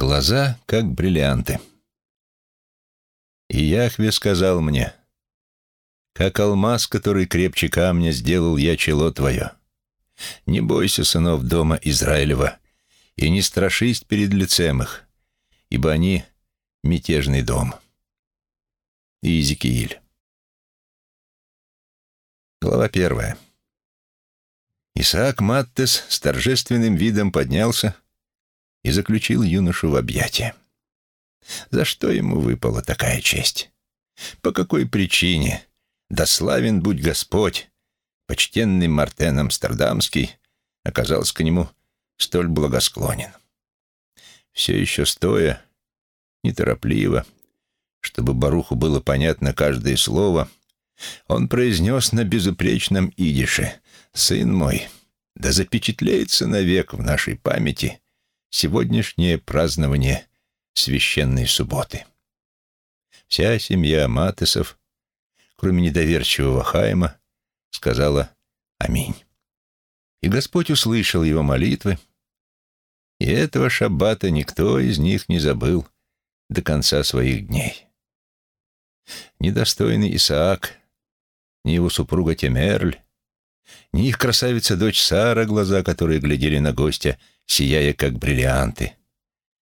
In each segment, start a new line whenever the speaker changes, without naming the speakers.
Глаза, как бриллианты. И Яхве сказал мне, «Как алмаз, который крепче камня, сделал я чело твое. Не бойся сынов дома Израилева, и не страшись перед лицем их, ибо они — мятежный дом». Иезекииль. Глава первая. Исаак Маттес с торжественным видом поднялся и заключил юношу в объятия. За что ему выпала такая честь? По какой причине? Да славен будь Господь! Почтенный Мартен Амстердамский оказался к нему столь благосклонен. Все еще стоя, неторопливо, чтобы Баруху было понятно каждое слово, он произнес на безупречном идише «Сын мой, да запечатлеется навек в нашей памяти сегодняшнее празднование священной субботы. Вся семья Матесов, кроме недоверчивого Хайма, сказала «Аминь». И Господь услышал его молитвы, и этого шаббата никто из них не забыл до конца своих дней. Недостойный Исаак, ни его супруга Темерль, ни их красавица-дочь Сара, глаза которые глядели на гостя, сияя как бриллианты,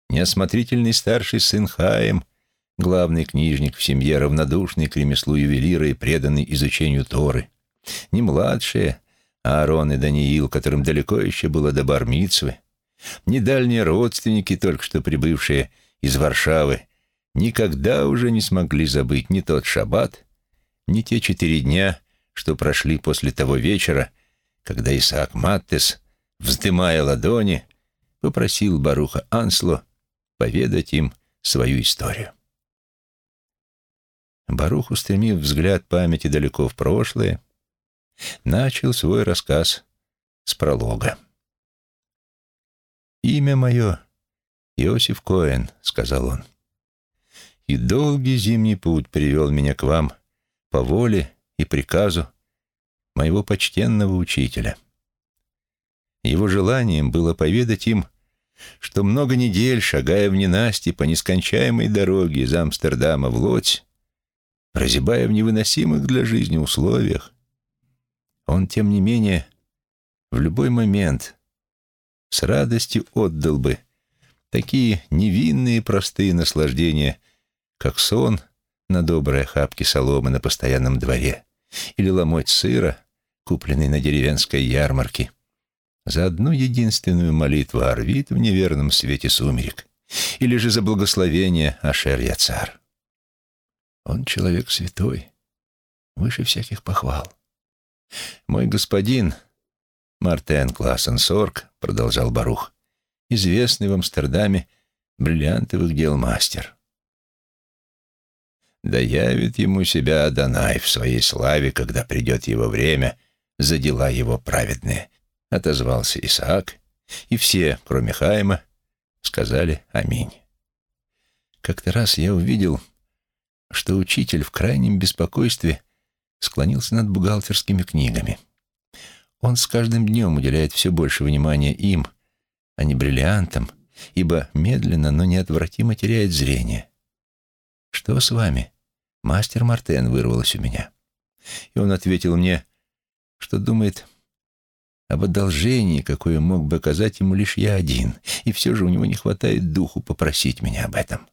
неосмотрительный старший сын Хаем, главный книжник в семье, равнодушный к ремеслу ювелира и преданный изучению Торы, не младшие, Аарон и Даниил, которым далеко еще было до Бармицвы, не дальние родственники, только что прибывшие из Варшавы, никогда уже не смогли забыть ни тот шаббат, ни те четыре дня, что прошли после того вечера, когда Исаак Маттес, вздымая ладони, попросил Баруха Ансло поведать им свою историю. Барух, устремив взгляд памяти далеко в прошлое, начал свой рассказ с пролога. «Имя мое — Иосиф Коэн», — сказал он. «И долгий зимний путь привел меня к вам по воле и приказу моего почтенного учителя. Его желанием было поведать им что много недель, шагая в ненасти по нескончаемой дороге из Амстердама в Лодзь, прозябая в невыносимых для жизни условиях, он, тем не менее, в любой момент с радостью отдал бы такие невинные простые наслаждения, как сон на доброй охапке соломы на постоянном дворе или ломоть сыра, купленный на деревенской ярмарке, за одну единственную молитву Арвид в неверном свете сумерек, или же за благословение Ашер Яцар. Он человек святой, выше всяких похвал. Мой господин, Мартен Классенсорг, продолжал Барух, известный в Амстердаме бриллиантовых дел мастер. Да явит ему себя Адонай в своей славе, когда придет его время за дела его праведные, отозвался Исаак, и все, кроме Хайма, сказали «Аминь». Как-то раз я увидел, что учитель в крайнем беспокойстве склонился над бухгалтерскими книгами. Он с каждым днем уделяет все больше внимания им, а не бриллиантам, ибо медленно, но неотвратимо теряет зрение. «Что с вами?» «Мастер Мартен» вырвалось у меня. И он ответил мне, что думает об одолжении, какое мог бы оказать ему лишь я один, и все же у него не хватает духу попросить меня об этом.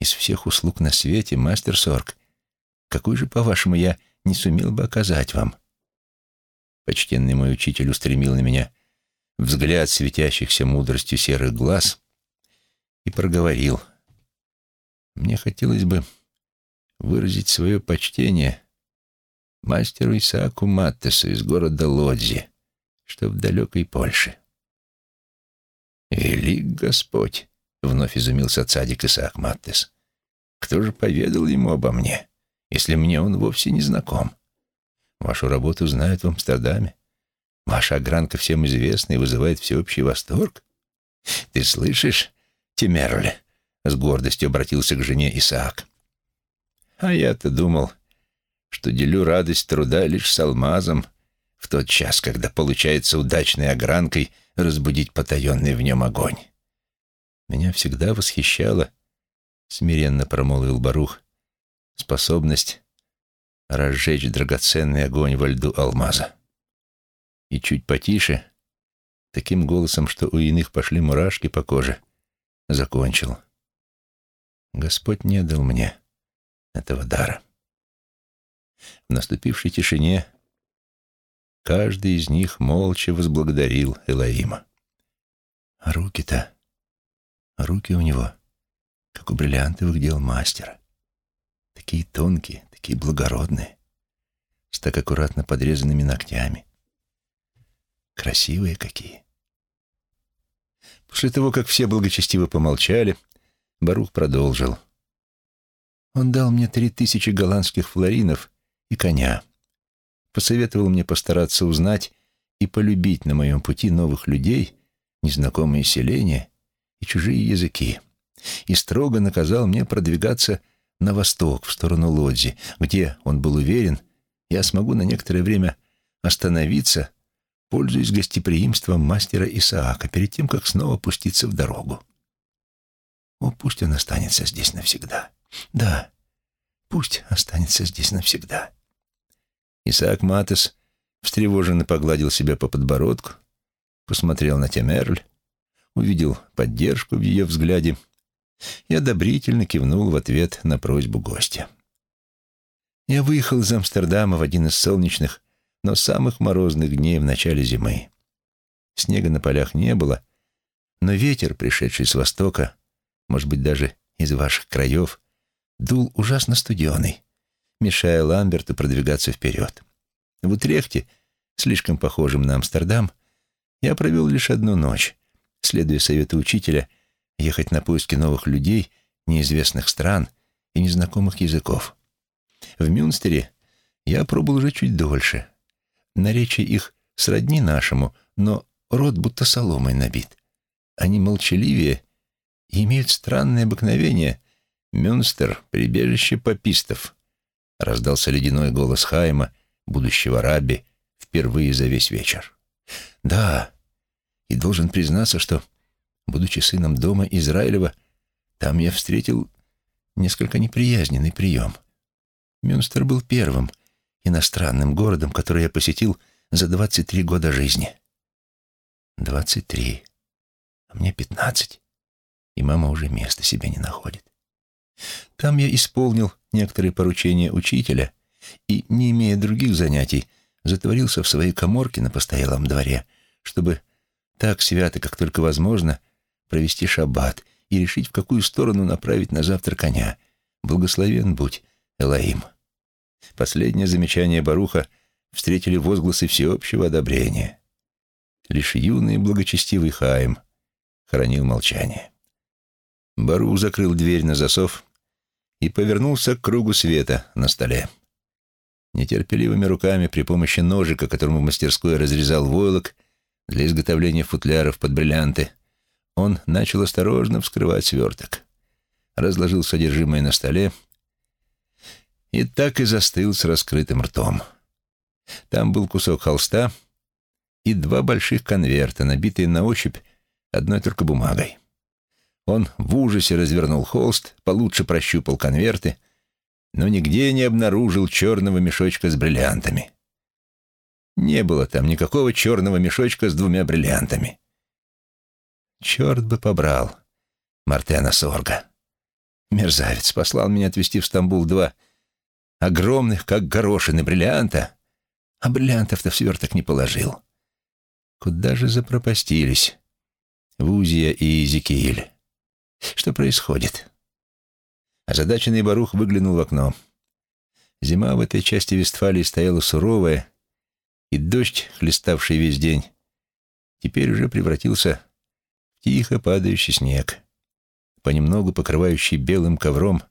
Из всех услуг на свете, мастер Сорг, какой же, по-вашему, я не сумел бы оказать вам? Почтенный мой учитель устремил на меня взгляд светящихся мудростью серых глаз и проговорил. Мне хотелось бы выразить свое почтение мастеру Исааку Маттесу из города Лодзи, что в далекой Польше. «Велик Господь!» — вновь изумился цадик Исаак Маттес. «Кто же поведал ему обо мне, если мне он вовсе не знаком? Вашу работу знают в Амстердаме. Ваша огранка всем известна и вызывает всеобщий восторг. Ты слышишь, Тимерле?» — с гордостью обратился к жене Исаак. «А я-то думал, что делю радость труда лишь с алмазом в тот час, когда получается удачной огранкой разбудить потаенный в нем огонь. Меня всегда восхищала, смиренно промолвил Барух, способность разжечь драгоценный огонь во льду алмаза. И чуть потише, таким голосом, что у иных пошли мурашки по коже, закончил. Господь не дал мне этого дара. В наступившей тишине каждый из них молча возблагодарил Элоима. А руки-то, руки у него, как у бриллиантовых дел мастера. Такие тонкие, такие благородные, с так аккуратно подрезанными ногтями. Красивые какие. После того, как все благочестиво помолчали, Барух продолжил. Он дал мне три тысячи голландских флоринов и коня. Посоветовал мне постараться узнать и полюбить на моем пути новых людей, незнакомые селения и чужие языки. И строго наказал мне продвигаться на восток, в сторону Лодзи, где, он был уверен, я смогу на некоторое время остановиться, пользуясь гостеприимством мастера Исаака, перед тем, как снова пуститься в дорогу. О, пусть он останется здесь навсегда. Да, пусть останется здесь навсегда. Исаак Матес встревоженно погладил себя по подбородку, посмотрел на Темерль, увидел поддержку в ее взгляде и одобрительно кивнул в ответ на просьбу гостя. Я выехал из Амстердама в один из солнечных, но самых морозных дней в начале зимы. Снега на полях не было, но ветер, пришедший с востока, может быть, даже из ваших краев, дул ужасно студеный, мешая Ламберту продвигаться вперед. В Утрехте, слишком похожем на Амстердам, я провел лишь одну ночь, следуя совету учителя ехать на поиски новых людей, неизвестных стран и незнакомых языков. В Мюнстере я пробыл уже чуть дольше. Наречие их сродни нашему, но рот будто соломой набит. Они молчаливее и имеют странное обыкновение. Мюнстер — прибежище попистов. Раздался ледяной голос Хайма, будущего рабби, впервые за весь вечер. Да, и должен признаться, что, будучи сыном дома Израилева, там я встретил несколько неприязненный прием. Мюнстер был первым иностранным городом, который я посетил за 23 года жизни. 23. А мне 15 и мама уже места себе не находит. Там я исполнил некоторые поручения учителя и, не имея других занятий, затворился в своей коморке на постоялом дворе, чтобы так свято, как только возможно, провести шаббат и решить, в какую сторону направить на завтра коня. Благословен будь, Элаим. Последнее замечание Баруха встретили возгласы всеобщего одобрения. Лишь юный благочестивый Хаим хранил молчание. Бару закрыл дверь на засов и повернулся к кругу света на столе. Нетерпеливыми руками при помощи ножика, которым в мастерской разрезал войлок для изготовления футляров под бриллианты, он начал осторожно вскрывать сверток. Разложил содержимое на столе и так и застыл с раскрытым ртом. Там был кусок холста и два больших конверта, набитые на ощупь одной только бумагой. Он в ужасе развернул холст, получше прощупал конверты, но нигде не обнаружил черного мешочка с бриллиантами. Не было там никакого черного мешочка с двумя бриллиантами. Черт бы побрал Мартена Сорга. Мерзавец послал меня отвезти в Стамбул два огромных, как горошины, бриллианта, а бриллиантов-то в сверток не положил. Куда же запропастились Вузия и Изикииль? Что происходит? Озадаченный Барух выглянул в окно. Зима в этой части Вестфалии стояла суровая, и дождь, хлеставший весь день, теперь уже превратился в тихо падающий снег, понемногу покрывающий белым ковром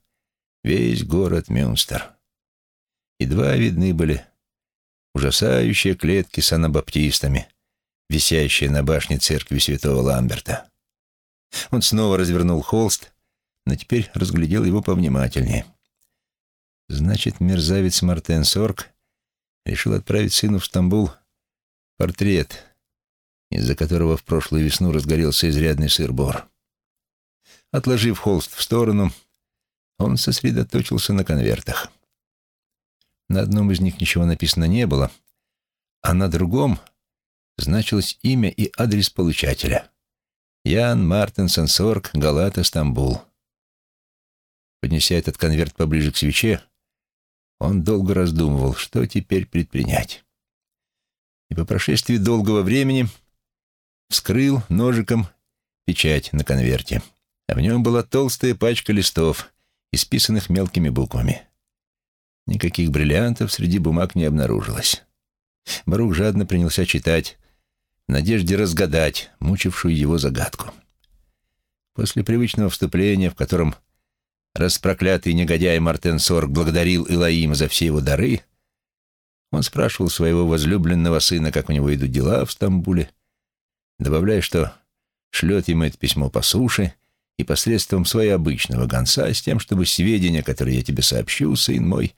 весь город Мюнстер. Едва видны были ужасающие клетки с анабаптистами, висящие на башне церкви святого Ламберта. Он снова развернул холст, но теперь разглядел его повнимательнее. Значит, мерзавец Мартен Сорг решил отправить сыну в Стамбул портрет, из-за которого в прошлую весну разгорелся изрядный сыр-бор. Отложив холст в сторону, он сосредоточился на конвертах. На одном из них ничего написано не было, а на другом значилось имя и адрес получателя. Ян Мартенсон Сорг, Галата, Стамбул. Поднеся этот конверт поближе к свече, он долго раздумывал, что теперь предпринять. И по прошествии долгого времени вскрыл ножиком печать на конверте. А в нем была толстая пачка листов, исписанных мелкими буквами. Никаких бриллиантов среди бумаг не обнаружилось. Барух жадно принялся читать, надежде разгадать мучившую его загадку. После привычного вступления, в котором распроклятый негодяй Мартен Сорг благодарил Илаим за все его дары, он спрашивал своего возлюбленного сына, как у него идут дела в Стамбуле, добавляя, что шлет ему это письмо по суше и посредством своего обычного гонца с тем, чтобы сведения, которые я тебе сообщу, сын мой,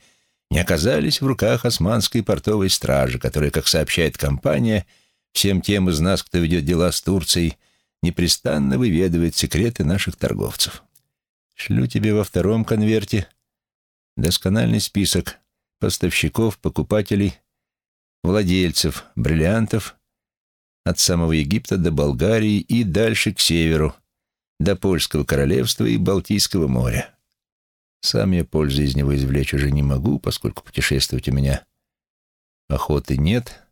не оказались в руках османской портовой стражи, которая, как сообщает компания, всем тем из нас, кто ведет дела с Турцией, непрестанно выведывает секреты наших торговцев. Шлю тебе во втором конверте доскональный список поставщиков, покупателей, владельцев бриллиантов от самого Египта до Болгарии и дальше к северу, до Польского королевства и Балтийского моря. Сам я пользы из него извлечь уже не могу, поскольку путешествовать у меня охоты нет,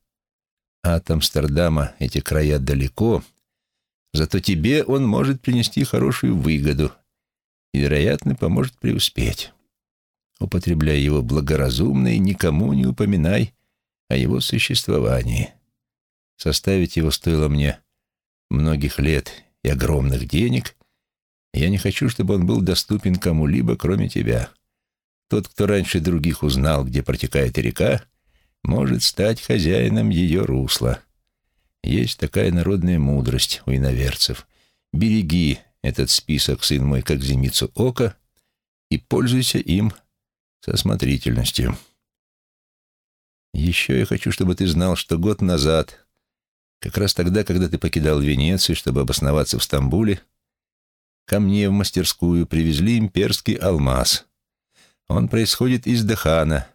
а от Амстердама эти края далеко, зато тебе он может принести хорошую выгоду и, вероятно, поможет преуспеть. Употребляй его благоразумно и никому не упоминай о его существовании. Составить его стоило мне многих лет и огромных денег. Я не хочу, чтобы он был доступен кому-либо, кроме тебя. Тот, кто раньше других узнал, где протекает река, может стать хозяином ее русла. Есть такая народная мудрость у иноверцев. Береги этот список, сын мой, как зеницу ока, и пользуйся им со осмотрительностью. Еще я хочу, чтобы ты знал, что год назад как раз тогда, когда ты покидал Венецию, чтобы обосноваться в Стамбуле, ко мне в мастерскую привезли имперский алмаз. Он происходит из Дахана,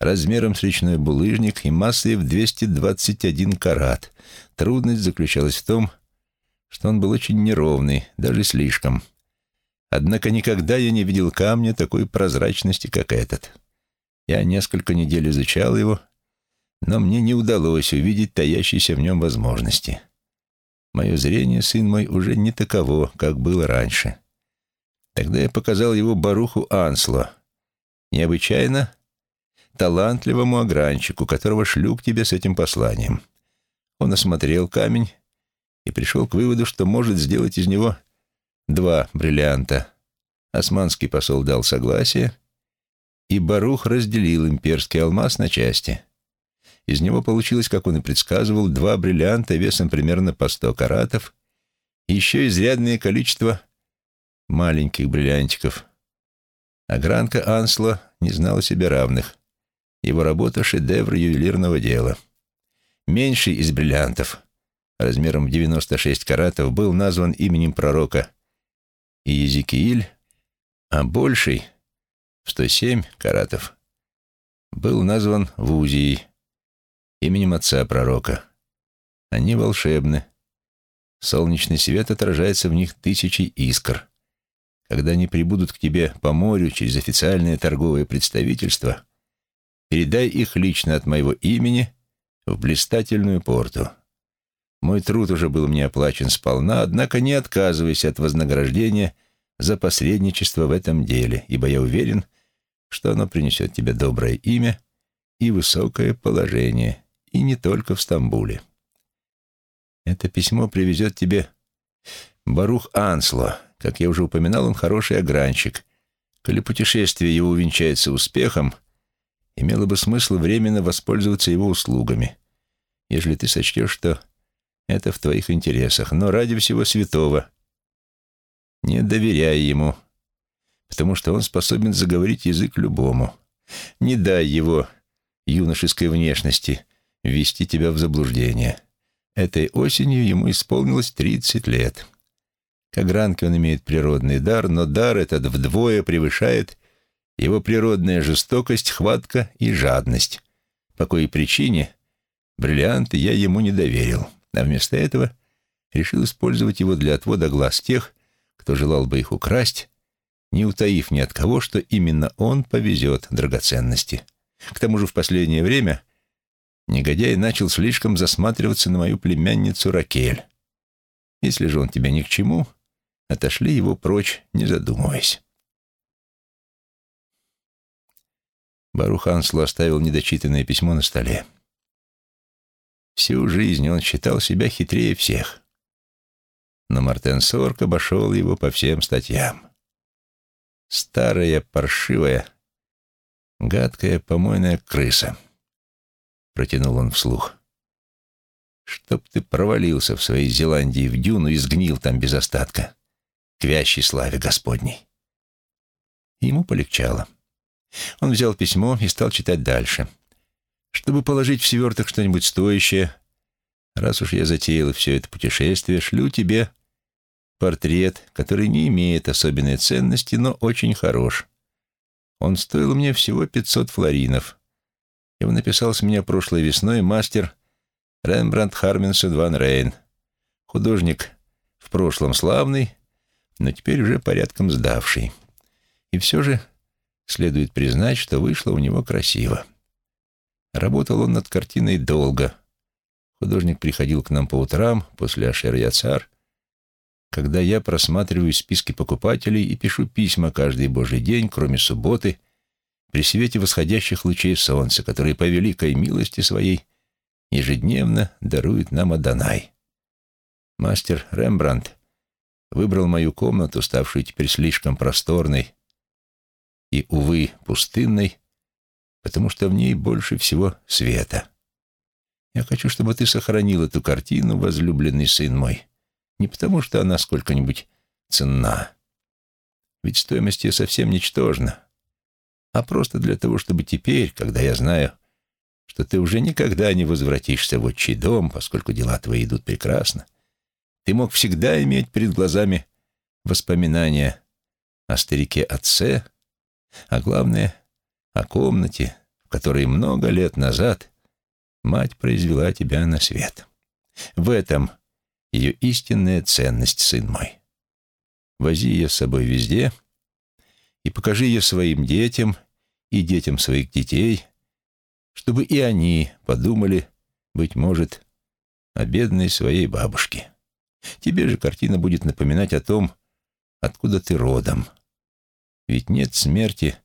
размером с речной булыжник и массой в 221 карат. Трудность заключалась в том, что он был очень неровный, даже слишком. Однако никогда я не видел камня такой прозрачности, как этот. Я несколько недель изучал его но мне не удалось увидеть таящиеся в нем возможности. Мое зрение, сын мой, уже не таково, как было раньше. Тогда я показал его Баруху Ансло, необычайно талантливому огранчику, которого шлю к тебе с этим посланием. Он осмотрел камень и пришел к выводу, что может сделать из него два бриллианта. Османский посол дал согласие, и Барух разделил имперский алмаз на части — из него получилось, как он и предсказывал, два бриллианта весом примерно по сто каратов и еще изрядное количество маленьких бриллиантиков. А Гранка Ансло не знала себе равных. Его работа — шедевр ювелирного дела. Меньший из бриллиантов, размером в 96 каратов, был назван именем пророка Иезекииль, а больший, в 107 каратов, был назван Вузией, именем отца пророка. Они волшебны. Солнечный свет отражается в них тысячей искр. Когда они прибудут к тебе по морю через официальное торговое представительство, передай их лично от моего имени в блистательную порту. Мой труд уже был мне оплачен сполна, однако не отказывайся от вознаграждения за посредничество в этом деле, ибо я уверен, что оно принесет тебе доброе имя и высокое положение и не только в Стамбуле. Это письмо привезет тебе Барух Ансло. Как я уже упоминал, он хороший огранщик. Коли путешествие его увенчается успехом, имело бы смысл временно воспользоваться его услугами, если ты сочтешь, что это в твоих интересах. Но ради всего святого не доверяй ему, потому что он способен заговорить язык любому. Не дай его юношеской внешности ввести тебя в заблуждение. Этой осенью ему исполнилось 30 лет. К огранке он имеет природный дар, но дар этот вдвое превышает его природная жестокость, хватка и жадность. По коей причине бриллианты я ему не доверил, а вместо этого решил использовать его для отвода глаз тех, кто желал бы их украсть, не утаив ни от кого, что именно он повезет драгоценности. К тому же в последнее время негодяй начал слишком засматриваться на мою племянницу Ракель. Если же он тебе ни к чему, отошли его прочь, не задумываясь. Барухансло оставил недочитанное письмо на столе. Всю жизнь он считал себя хитрее всех. Но Мартен Сорк обошел его по всем статьям. Старая, паршивая, гадкая помойная крыса. Протянул он вслух. Чтоб ты провалился в своей Зеландии в дюну и сгнил там без остатка, к вящей славе Господней. Ему полегчало. Он взял письмо и стал читать дальше. Чтобы положить в сверток что-нибудь стоящее, раз уж я затеял все это путешествие, шлю тебе портрет, который не имеет особенной ценности, но очень хорош. Он стоил мне всего 500 флоринов. Его написал с меня прошлой весной мастер Рембрандт Харминсон ван Рейн. Художник в прошлом славный, но теперь уже порядком сдавший. И все же следует признать, что вышло у него красиво. Работал он над картиной долго. Художник приходил к нам по утрам после Ашер Яцар, когда я просматриваю списки покупателей и пишу письма каждый божий день, кроме субботы, при свете восходящих лучей солнца, которые по великой милости своей ежедневно дарует нам Адонай. Мастер Рембрандт выбрал мою комнату, ставшую теперь слишком просторной, и, увы, пустынной, потому что в ней больше всего света. Я хочу, чтобы ты сохранил эту картину, возлюбленный сын мой, не потому что она сколько-нибудь ценна, ведь стоимость ее совсем ничтожна, а просто для того, чтобы теперь, когда я знаю, что ты уже никогда не возвратишься в отчий дом, поскольку дела твои идут прекрасно, ты мог всегда иметь перед глазами воспоминания о старике-отце, а главное, о комнате, в которой много лет назад мать произвела тебя на свет. В этом ее истинная ценность, сын мой. Вози ее с собой везде и покажи ее своим детям и детям своих детей, чтобы и они подумали, быть может, о бедной своей бабушке. Тебе же картина будет напоминать о том, откуда ты родом, ведь нет смерти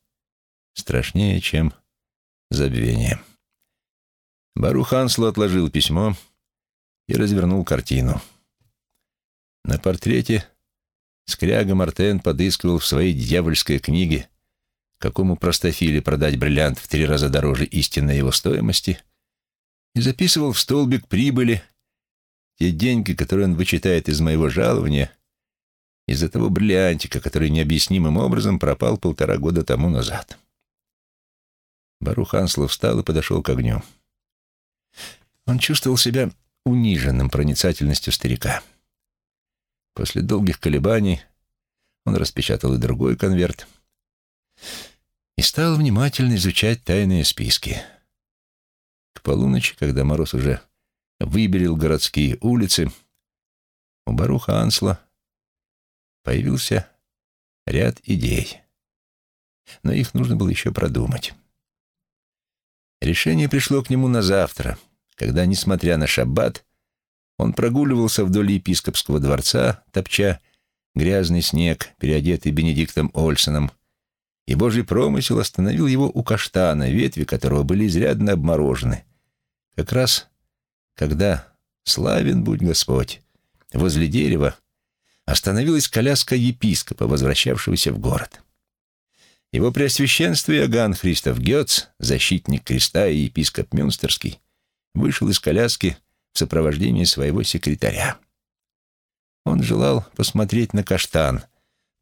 страшнее, чем забвение. Барух Ансло отложил письмо и развернул картину. На портрете скряга Мартен подыскивал в своей дьявольской книге, какому простофиле продать бриллиант в три раза дороже истинной его стоимости, и записывал в столбик прибыли те деньги, которые он вычитает из моего жалования — из-за того бриллиантика, который необъяснимым образом пропал полтора года тому назад. Барух Анслов встал и подошел к огню. Он чувствовал себя униженным проницательностью старика. После долгих колебаний он распечатал и другой конверт и стал внимательно изучать тайные списки. К полуночи, когда мороз уже выбелил городские улицы, у Баруха Ансла появился ряд идей. Но их нужно было еще продумать. Решение пришло к нему на завтра, когда, несмотря на шаббат, он прогуливался вдоль епископского дворца, топча грязный снег, переодетый Бенедиктом Ольсоном, и Божий промысел остановил его у каштана, ветви которого были изрядно обморожены. Как раз когда, славен будь Господь, возле дерева остановилась коляска епископа, возвращавшегося в город. Его преосвященство Иоганн Христоф Гетц, защитник креста и епископ Мюнстерский, вышел из коляски в сопровождении своего секретаря. Он желал посмотреть на каштан,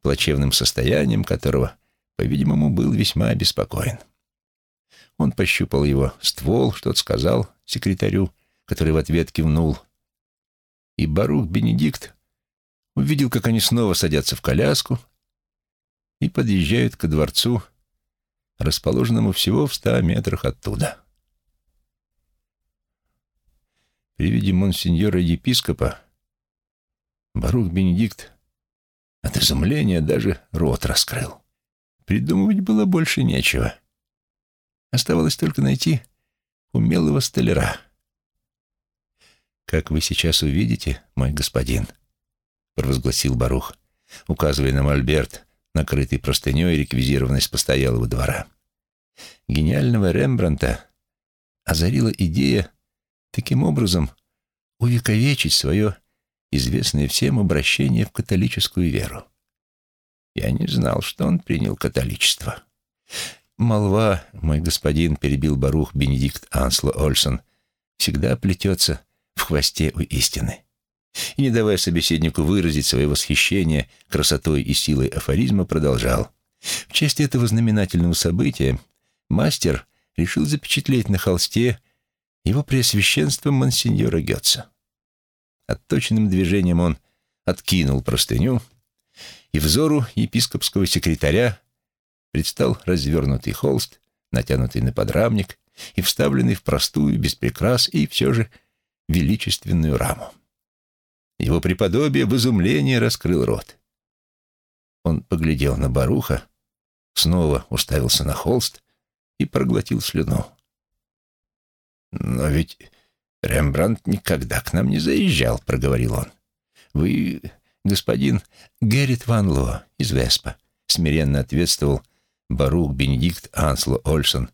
плачевным состоянием которого, по-видимому, был весьма обеспокоен. Он пощупал его ствол, что-то сказал секретарю, который в ответ кивнул. И Барух Бенедикт увидел, как они снова садятся в коляску и подъезжают ко дворцу, расположенному всего в ста метрах оттуда. При виде монсеньора-епископа Барух Бенедикт от изумления даже рот раскрыл. Придумывать было больше нечего. Оставалось только найти умелого столяра. «Как вы сейчас увидите, мой господин», — провозгласил Барух, указывая на мольберт, накрытый простыней, реквизированной с постоялого двора. Гениального Рембранта озарила идея таким образом увековечить свое известное всем обращение в католическую веру. Я не знал, что он принял католичество. Молва, мой господин, перебил Барух Бенедикт Ансло Ольсон, всегда плетется в хвосте у истины. И, не давая собеседнику выразить свое восхищение красотой и силой афоризма, продолжал. В честь этого знаменательного события мастер решил запечатлеть на холсте его преосвященство монсеньора Гетца. Отточенным движением он откинул простыню, и взору епископского секретаря предстал развернутый холст, натянутый на подрамник и вставленный в простую, без прикрас и все же величественную раму. Его преподобие в изумлении раскрыл рот. Он поглядел на Баруха, снова уставился на холст и проглотил слюну. «Но ведь Рембрандт никогда к нам не заезжал», — проговорил он. «Вы, господин Геррит Ван Ло из Веспа», — смиренно ответствовал Барух Бенедикт Ансло Ольсон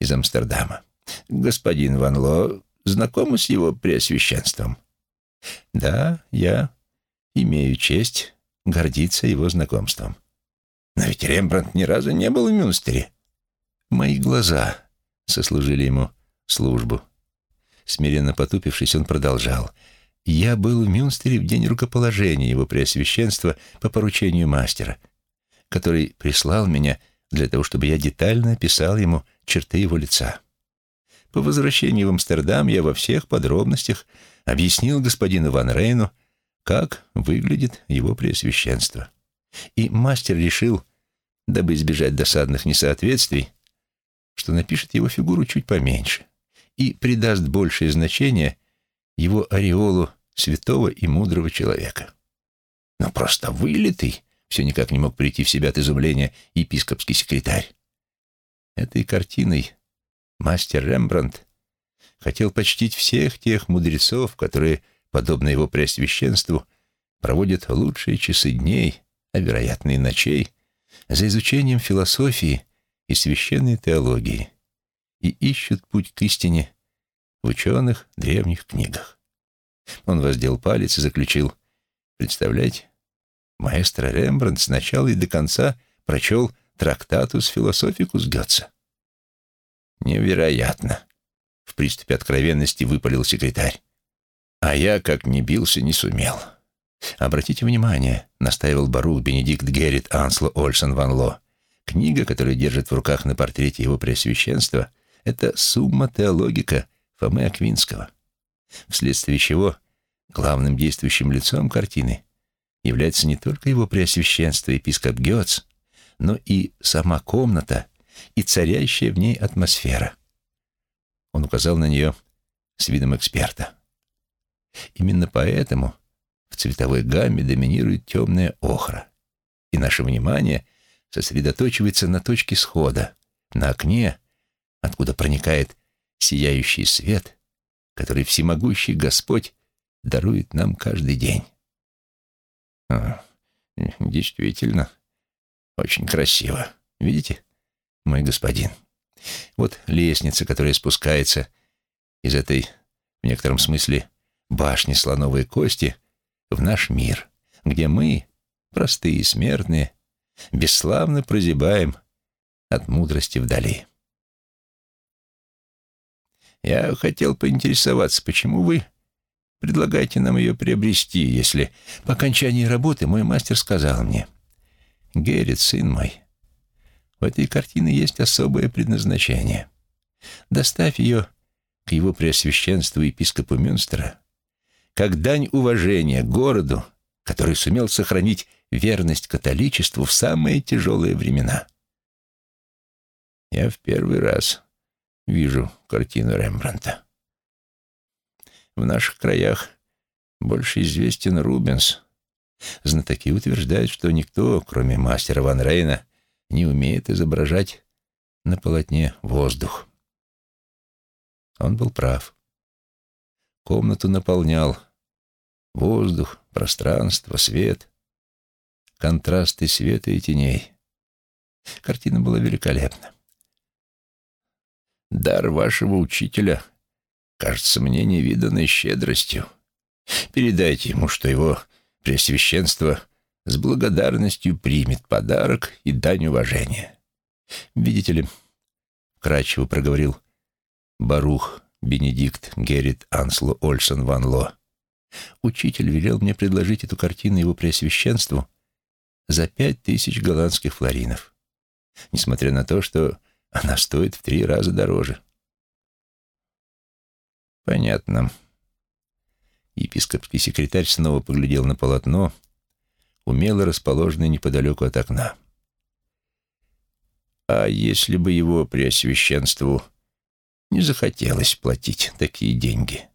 из Амстердама. «Господин Ван Ло знакомы с его преосвященством?» «Да, я имею честь гордиться его знакомством». «Но ведь Рембрандт ни разу не был в Мюнстере». «Мои глаза сослужили ему службу». Смиренно потупившись, он продолжал. «Я был в Мюнстере в день рукоположения его преосвященства по поручению мастера, который прислал меня для того, чтобы я детально описал ему черты его лица. По возвращении в Амстердам я во всех подробностях объяснил господину Ван Рейну, как выглядит его преосвященство. И мастер решил, дабы избежать досадных несоответствий, что напишет его фигуру чуть поменьше и придаст большее значение его ореолу святого и мудрого человека. Но просто вылитый, все никак не мог прийти в себя от изумления епископский секретарь. Этой картиной мастер Рембрандт хотел почтить всех тех мудрецов, которые, подобно его преосвященству, проводят лучшие часы дней, а вероятно ночей, за изучением философии и священной теологии и ищут путь к истине в ученых древних книгах. Он воздел палец и заключил, представляете, маэстро Рембрандт с начала и до конца прочел трактатус философикус Гетца. Невероятно, в приступе откровенности выпалил секретарь. А я, как ни бился, не сумел. Обратите внимание, настаивал Барух Бенедикт Геррит Ансло Ольсон Ван Ло. Книга, которую держит в руках на портрете его преосвященства, это «Сумма теологика» Фомы Аквинского, вследствие чего главным действующим лицом картины является не только его преосвященство епископ Гёц, но и сама комната и царящая в ней атмосфера. Он указал на нее с видом эксперта. Именно поэтому в цветовой гамме доминирует темная охра, и наше внимание сосредоточивается на точке схода, на окне, откуда проникает сияющий свет, который всемогущий Господь дарует нам каждый день. А, действительно, очень красиво. Видите, мой господин? Вот лестница, которая спускается из этой, в некотором смысле, башни слоновой кости в наш мир, где мы, простые смертные, бесславно прозябаем от мудрости вдали. Я хотел поинтересоваться, почему вы предлагаете нам ее приобрести, если по окончании работы мой мастер сказал мне, «Геррит, сын мой, у этой картины есть особое предназначение. Доставь ее к его преосвященству епископу Мюнстера как дань уважения городу, который сумел сохранить верность католичеству в самые тяжелые времена. Я в первый раз вижу картину Рембрандта. В наших краях больше известен Рубенс. Знатоки утверждают, что никто, кроме мастера Ван Рейна, не умеет изображать на полотне воздух. Он был прав. Комнату наполнял воздух, пространство, свет, контрасты света и теней. Картина была великолепна. Дар вашего учителя кажется мне невиданной щедростью. Передайте ему, что его Преосвященство с благодарностью примет подарок и дань уважения. Видите ли, кратчево проговорил Барух Бенедикт Геррит Ансло Ольсон Ван Ло. Учитель велел мне предложить эту картину его Преосвященству за пять тысяч голландских флоринов, несмотря на то, что она стоит в три раза дороже. Понятно. Епископский секретарь снова поглядел на полотно, умело расположенное неподалеку от окна. А если бы его преосвященству не захотелось платить такие деньги?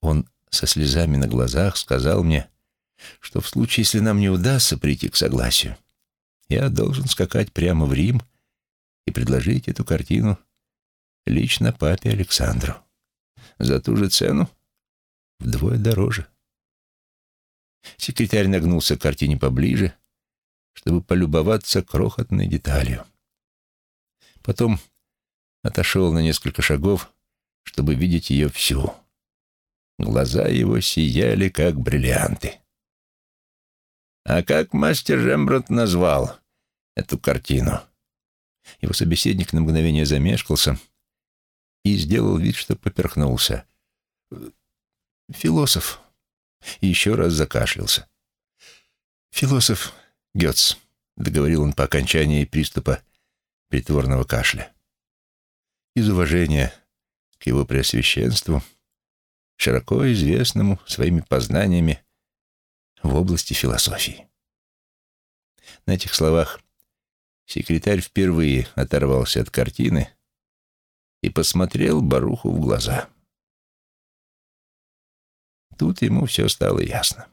Он со слезами на глазах сказал мне, что в случае, если нам не удастся прийти к согласию, я должен скакать прямо в Рим и предложить эту картину лично папе Александру. За ту же цену вдвое дороже. Секретарь нагнулся к картине поближе, чтобы полюбоваться крохотной деталью. Потом отошел на несколько шагов, чтобы видеть ее всю. Глаза его сияли, как бриллианты. «А как мастер Рембрандт назвал эту картину?» Его собеседник на мгновение замешкался и сделал вид, что поперхнулся. «Философ». И еще раз закашлялся. «Философ Гетц», — договорил он по окончании приступа притворного кашля. Из уважения к его преосвященству, широко известному своими познаниями в области философии. На этих словах секретарь впервые оторвался от картины и посмотрел Баруху в глаза. Тут ему все стало ясно.